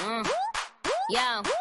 Mm. Yo.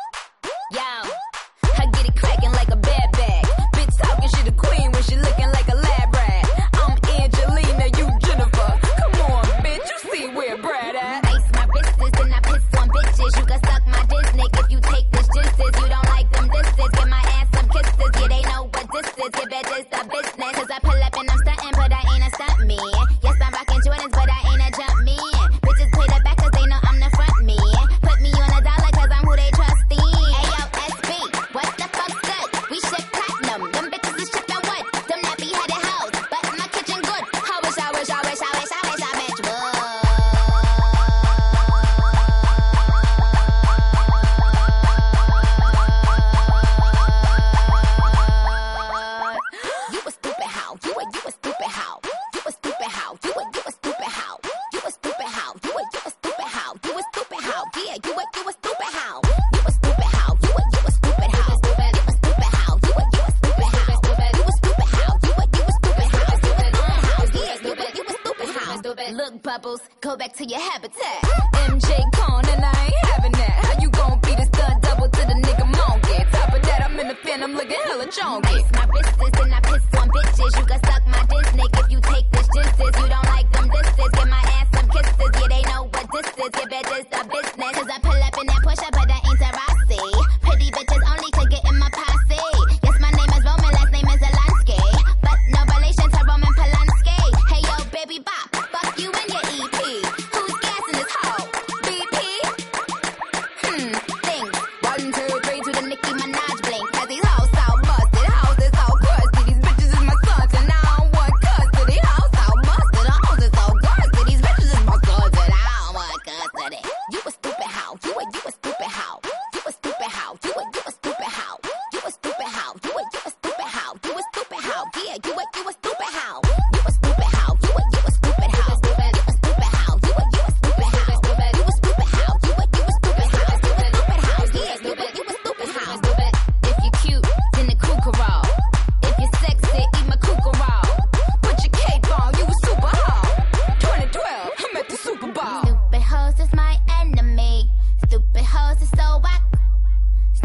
bubbles, go back to your habitat. MJ Cone and I ain't having that. How you gon' be the stud double to the nigga monkey? Top of that, I'm in the pen, I'm looking hella chonky. Ice my wrist is and I piss on bitches. You got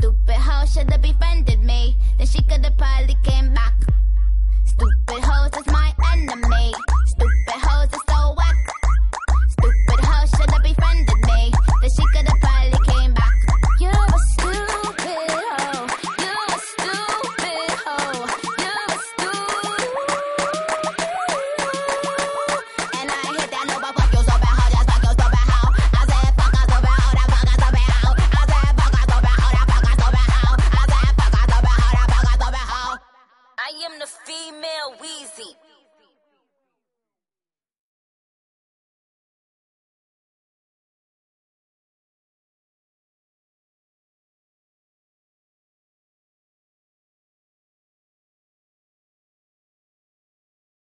Stupid hoe should've befriended me. Then she could've probably came back. Stupid Weezy.